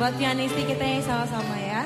Buat pianisti kita yang sama-sama ya.